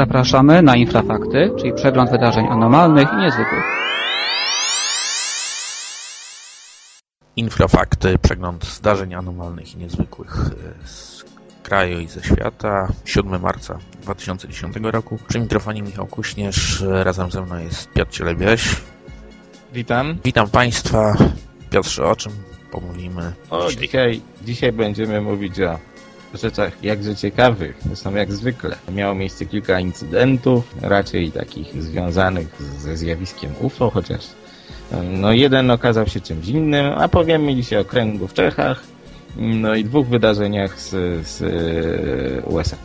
Zapraszamy na Infrafakty, czyli przegląd wydarzeń anormalnych i niezwykłych. Infrafakty, przegląd zdarzeń anormalnych i niezwykłych e, z kraju i ze świata. 7 marca 2010 roku. Przy mikrofonie Michał Kuśnierz, razem ze mną jest Piotr Cielebiaś. Witam. Witam Państwa. Piotrze, o czym pomówimy o, dzisiaj? dzisiaj? Dzisiaj będziemy mówić o rzeczach jakże ciekawych, są jak zwykle. Miało miejsce kilka incydentów, raczej takich związanych ze zjawiskiem UFO, chociaż no jeden okazał się czymś innym, a powiemy dzisiaj o kręgu w Czechach, no i dwóch wydarzeniach z, z USA.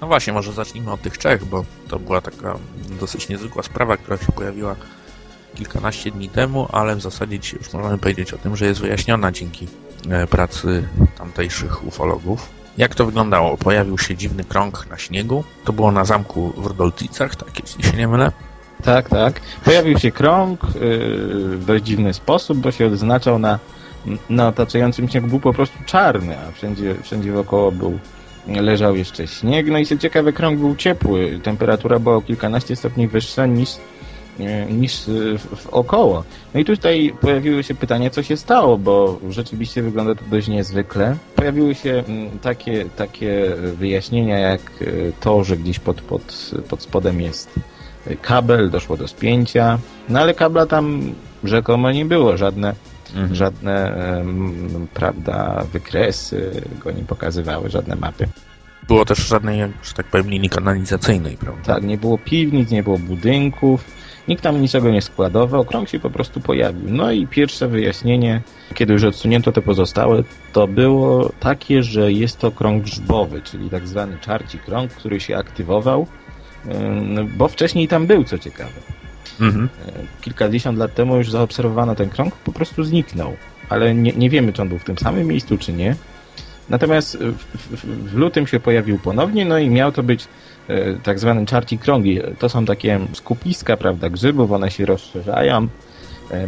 No właśnie, może zacznijmy od tych Czech, bo to była taka dosyć niezwykła sprawa, która się pojawiła kilkanaście dni temu, ale w zasadzie już możemy powiedzieć o tym, że jest wyjaśniona dzięki e, pracy tamtejszych ufologów. Jak to wyglądało? Pojawił się dziwny krąg na śniegu. To było na zamku w Rudolcicach, tak, jeśli się nie mylę. Tak, tak. Pojawił się krąg yy, w dość dziwny sposób, bo się odznaczał na, na otaczającym śniegu. Był po prostu czarny, a wszędzie, wszędzie wokoło był leżał jeszcze śnieg. No i co ciekawe, krąg był ciepły. Temperatura była o kilkanaście stopni wyższa niż niż y, około. No i tutaj pojawiły się pytania, co się stało, bo rzeczywiście wygląda to dość niezwykle. Pojawiły się takie, takie wyjaśnienia, jak y, to, że gdzieś pod, pod, pod spodem jest kabel, doszło do spięcia, no ale kabla tam rzekomo nie było, żadne mhm. żadne, prawda, wykresy go nie pokazywały, żadne mapy było też żadnej, że tak powiem, linii kanalizacyjnej, prawda? Tak, nie było piwnic, nie było budynków, Nikt tam niczego nie składował, krąg się po prostu pojawił. No i pierwsze wyjaśnienie, kiedy już odsunięto te pozostałe, to było takie, że jest to krąg grzbowy, czyli tak zwany czarci krąg, który się aktywował, bo wcześniej tam był, co ciekawe. Mhm. Kilkadziesiąt lat temu już zaobserwowano ten krąg, po prostu zniknął. Ale nie, nie wiemy, czy on był w tym samym miejscu, czy nie. Natomiast w, w, w lutym się pojawił ponownie, no i miał to być E, tak zwane czarci krągi. To są takie skupiska, prawda, grzybów, one się rozszerzają,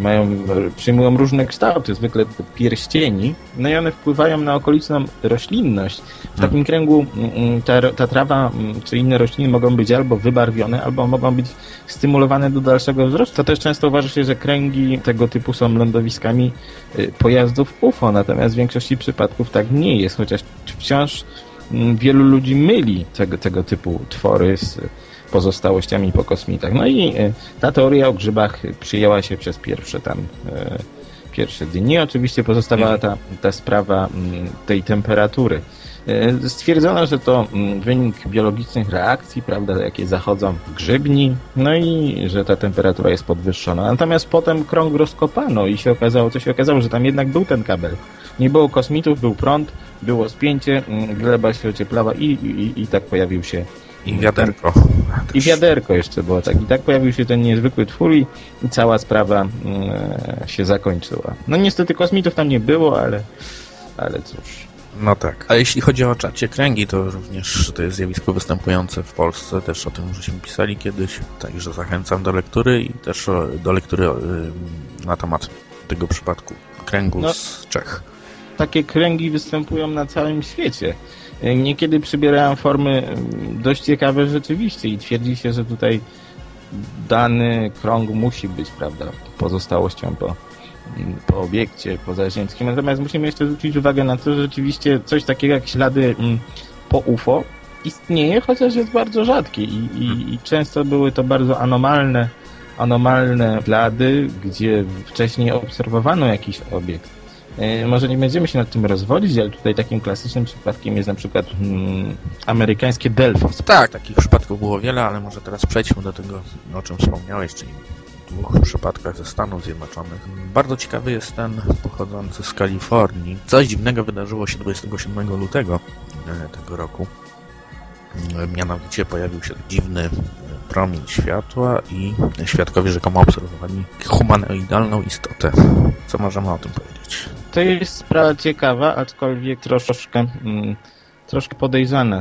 mają, przyjmują różne kształty, zwykle pierścieni, no i one wpływają na okoliczną roślinność. W takim hmm. kręgu mm, mm, ta, ta trawa mm, czy inne rośliny mogą być albo wybarwione, albo mogą być stymulowane do dalszego wzrostu. To też często uważa się, że kręgi tego typu są lądowiskami e, pojazdów UFO, natomiast w większości przypadków tak nie jest, chociaż wciąż wielu ludzi myli tego, tego typu twory z pozostałościami po kosmitach. No i e, ta teoria o grzybach przyjęła się przez pierwsze tam e, pierwsze dni. Oczywiście pozostawała mhm. ta, ta sprawa tej temperatury. E, stwierdzono, że to wynik biologicznych reakcji, prawda, jakie zachodzą w grzybni, no i że ta temperatura jest podwyższona. Natomiast potem krąg rozkopano i się okazało, co się okazało, że tam jednak był ten kabel. Nie było kosmitów, był prąd, było spięcie, gleba się ocieplała i, i, i tak pojawił się i wiaderko. I wiaderko jeszcze było, tak. I tak pojawił się ten niezwykły twór i, cała sprawa mm, się zakończyła. No niestety kosmitów tam nie było, ale, ale cóż. No tak. A jeśli chodzi o czacie kręgi, to również to jest zjawisko występujące w Polsce. Też o tym żeśmy pisali kiedyś. Także zachęcam do lektury i też do lektury na temat tego przypadku kręgu no. z Czech takie kręgi występują na całym świecie. Niekiedy przybierają formy mm, dość ciekawe rzeczywiście i twierdzi się, że tutaj dany krąg musi być, prawda, pozostałością po, mm, po obiekcie pozaziemskim. Natomiast musimy jeszcze zwrócić uwagę na to, że rzeczywiście coś takiego jak ślady mm, po UFO istnieje, chociaż jest bardzo rzadkie i, i, i często były to bardzo anomalne anomalne ślady, gdzie wcześniej obserwowano jakiś obiekt. E, może nie będziemy się nad tym rozwodzić, ale tutaj takim klasycznym przypadkiem jest na przykład hmm, amerykańskie Delfos. Tak, takich przypadków było wiele, ale może teraz przejdźmy do tego, o czym wspomniałeś, czyli dwóch przypadkach ze Stanów Zjednoczonych. Bardzo ciekawy jest ten pochodzący z Kalifornii. Coś dziwnego wydarzyło się 27 lutego e, tego roku. E, mianowicie pojawił się dziwny promień światła i świadkowie rzekomo obserwowali humanoidalną istotę. Co możemy o tym powiedzieć? To jest sprawa ciekawa, aczkolwiek troszkę, mm, troszkę podejrzana.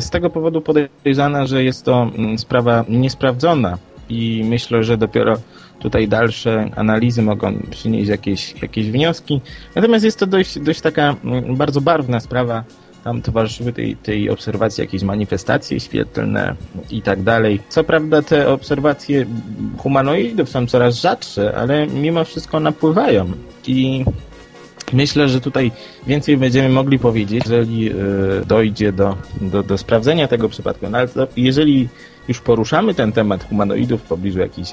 Z tego powodu podejrzana, że jest to mm, sprawa niesprawdzona i myślę, że dopiero tutaj dalsze analizy mogą przynieść jakieś, jakieś wnioski. Natomiast jest to dość, dość taka mm, bardzo barwna sprawa tam towarzyszyły tej, tej obserwacji jakieś manifestacje świetlne i tak dalej. Co prawda te obserwacje humanoidów są coraz rzadsze, ale mimo wszystko napływają i Myślę, że tutaj więcej będziemy mogli powiedzieć, jeżeli y, dojdzie do, do, do sprawdzenia tego przypadku. No ale jeżeli już poruszamy ten temat humanoidów w pobliżu jakichś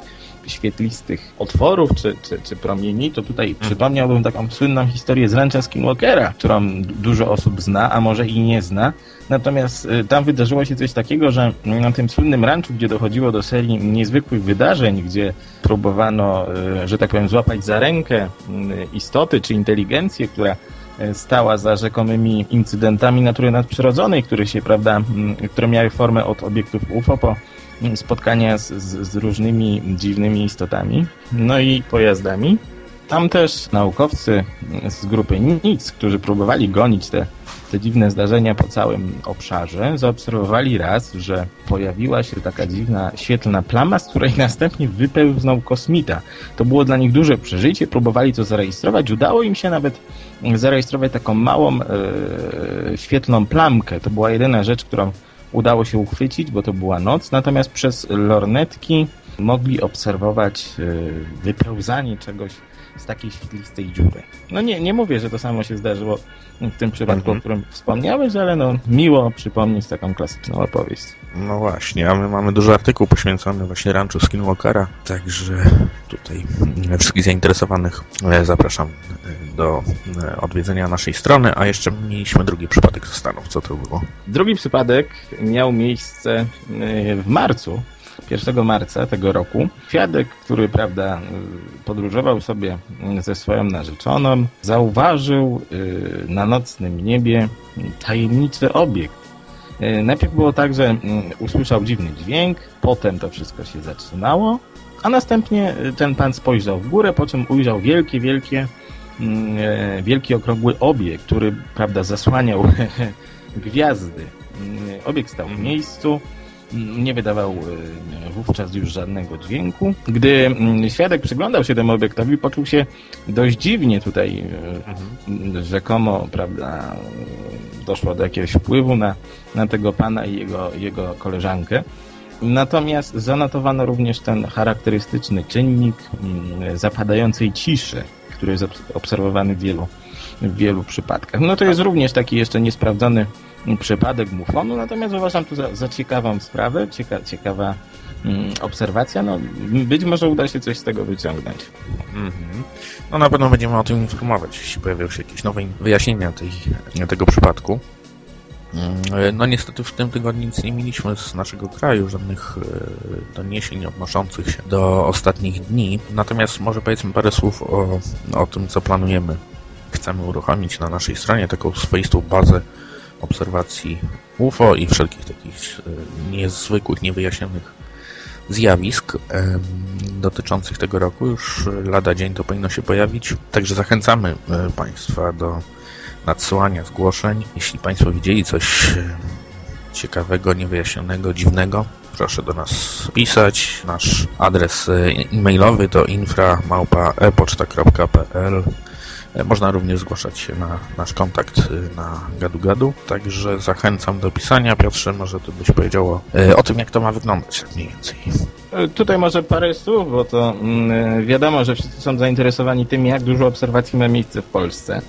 świetlistych otworów czy, czy, czy promieni, to tutaj mhm. przypomniałbym taką słynną historię z Rancha Skinwalkera, którą dużo osób zna, a może i nie zna. Natomiast y, tam wydarzyło się coś takiego, że na tym słynnym ranczu, gdzie dochodziło do serii niezwykłych wydarzeń, gdzie próbowano, y, że tak powiem, złapać za rękę y, istoty czy inteligencję, która stała za rzekomymi incydentami natury nadprzyrodzonej, które się, prawda, które miały formę od obiektów UFO po spotkania z, z, z różnymi dziwnymi istotami, no i pojazdami. Tam też naukowcy z grupy NIC, którzy próbowali gonić te, te dziwne zdarzenia po całym obszarze, zaobserwowali raz, że pojawiła się taka dziwna świetlna plama, z której następnie wypełznął kosmita. To było dla nich duże przeżycie, próbowali to zarejestrować. Udało im się nawet zarejestrować taką małą e, świetlną plamkę. To była jedyna rzecz, którą udało się uchwycić, bo to była noc, natomiast przez lornetki mogli obserwować e, wypełzanie czegoś z takiej świetlistej dziury. No nie, nie mówię, że to samo się zdarzyło w tym przypadku, mhm. o którym wspomniałeś, ale no miło przypomnieć taką klasyczną opowieść. No właśnie, a my mamy duży artykuł poświęcony właśnie ranchu Skinwalkera, także tutaj wszystkich zainteresowanych e, zapraszam e, do odwiedzenia naszej strony, a jeszcze mieliśmy drugi przypadek ze Stanów. Co to było? Drugi przypadek miał miejsce w marcu 1 marca tego roku świadek, który prawda, podróżował sobie ze swoją narzeczoną, zauważył y, na nocnym niebie tajemniczy obiekt. Y, najpierw było tak, że mm, usłyszał dziwny dźwięk, potem to wszystko się zatrzymało, a następnie ten pan spojrzał w górę, po czym ujrzał wielkie, wielkie, mm, e, wielki okrągły obiekt, który prawda, zasłaniał gwiazdy. Mm, obiekt stał w miejscu, nie wydawał e, wówczas już żadnego dźwięku. Gdy mm, świadek przyglądał się temu obiektowi, poczuł się dość dziwnie tutaj mhm. rzekomo, prawda, doszło do jakiegoś wpływu na, na tego pana i jego, jego koleżankę. Natomiast zanotowano również ten charakterystyczny czynnik mm, zapadającej ciszy, który jest obserwowany w wielu, w wielu przypadkach. No to jest również taki jeszcze niesprawdzony przypadek muflonu, natomiast uważam to za, za ciekawą sprawę, cieka, ciekawa mm, obserwacja. No, być może uda się coś z tego wyciągnąć. Mm -hmm. No na pewno będziemy o tym informować, jeśli pojawią się jakieś nowe wyjaśnienia tej, tego przypadku. Mm, no niestety w tym tygodniu nic nie mieliśmy z naszego kraju, żadnych e, doniesień odnoszących się do ostatnich dni. Natomiast może powiedzmy parę słów o, o tym, co planujemy. Chcemy uruchomić na naszej stronie taką swoistą bazę obserwacji UFO i wszelkich takich e, niezwykłych, niewyjaśnionych zjawisk dotyczących tego roku. Już lada dzień to powinno się pojawić. Także zachęcamy e, Państwa do nadsyłania zgłoszeń. Jeśli Państwo widzieli coś e, ciekawego, niewyjaśnionego, dziwnego, proszę do nas pisać. Nasz adres e-mailowy to infra.epoczta.pl E, można również zgłaszać się na nasz kontakt e, na gadu gadu, także zachęcam do pisania. Piotrze, może ty byś powiedział e, o tym, jak to ma wyglądać mniej więcej. Tutaj może parę słów, bo to mm, wiadomo, że wszyscy są zainteresowani tym, jak dużo obserwacji ma miejsce w Polsce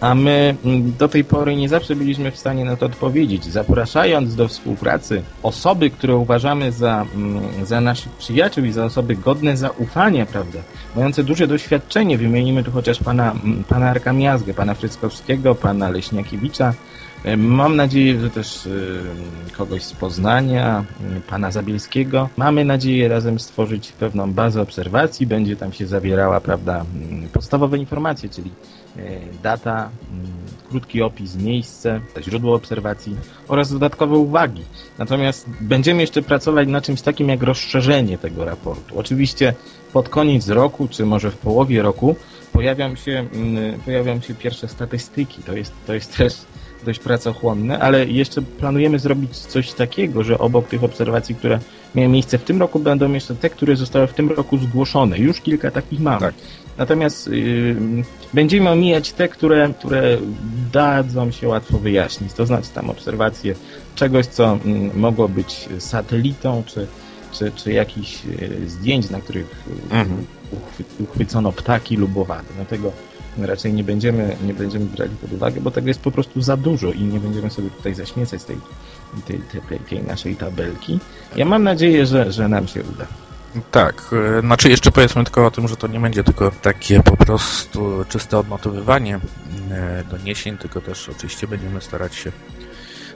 a my mm, do tej pory nie zawsze byliśmy w stanie na to odpowiedzieć. Zapraszając do współpracy osoby, które uważamy za, mm, za naszych przyjaciół i za osoby godne zaufania, prawda, mające duże doświadczenie, wymienimy tu chociaż pana, mm, pana Arka Miazgę, pana Fryckowskiego, pana Leśniakiewicza, Mam nadzieję, że też e, kogoś z Poznania, e, pana Zabielskiego. Mamy nadzieję razem stworzyć pewną bazę obserwacji. Będzie tam się zawierała, prawda, podstawowe informacje, czyli E, data, mm, krótki opis, miejsce, źródło obserwacji oraz dodatkowe uwagi. Natomiast będziemy jeszcze pracować nad czymś takim jak rozszerzenie tego raportu. Oczywiście pod koniec roku, czy może w połowie roku pojawią się, mm, pojawią się pierwsze statystyki. To jest, to jest też dość pracochłonne, ale jeszcze planujemy zrobić coś takiego, że obok tych obserwacji, które miały miejsce w tym roku, będą jeszcze te, które zostały w tym roku zgłoszone. Już kilka takich mamy. Tak. Natomiast yy, będziemy omijać te, które, które dadzą się łatwo wyjaśnić. To znaczy tam obserwacje czegoś, co mm, mogło być satelitą, czy, czy, czy jakichś yy, zdjęć, na których yy, Mhm. uchwy- uchwycono ptaki lub owady. No tego raczej nie będziemy, nie będziemy brali pod uwagę, bo tego jest po prostu za dużo i nie będziemy sobie tutaj zaśmiecać tej, tej, tej, tej, naszej tabelki. Ja mam nadzieję, że, że nam się uda. Tak, e, znaczy jeszcze powiedzmy tylko o tym, że to nie będzie tylko takie po prostu czyste odnotowywanie e, doniesień, tylko też oczywiście będziemy starać się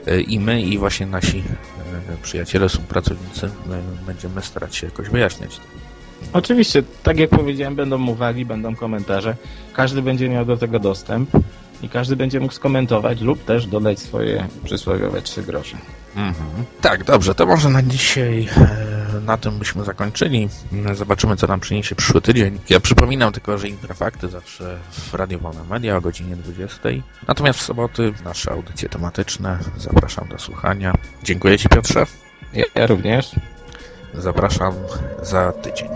e, i my, i właśnie nasi przyjaciele, współpracownicy, my będziemy starać się jakoś wyjaśniać. Oczywiście, tak jak powiedziałem, będą uwagi, będą komentarze. Każdy będzie miał do tego dostęp i każdy będzie mógł skomentować lub też dodać swoje przysłowiowe trzy grosze. Mhm. Tak, dobrze, to może na dzisiaj e, na tym byśmy zakończyli. Mm, Zobaczymy, co nam przyniesie przyszły tydzień. Ja przypominam tylko, że Infrafakty zawsze w Radio Wolne Media o godzinie 20. Natomiast w soboty nasze audycje tematyczne. Zapraszam do słuchania. Dziękuję Ci Piotrze. Ja, ja również. Zapraszam za tydzień.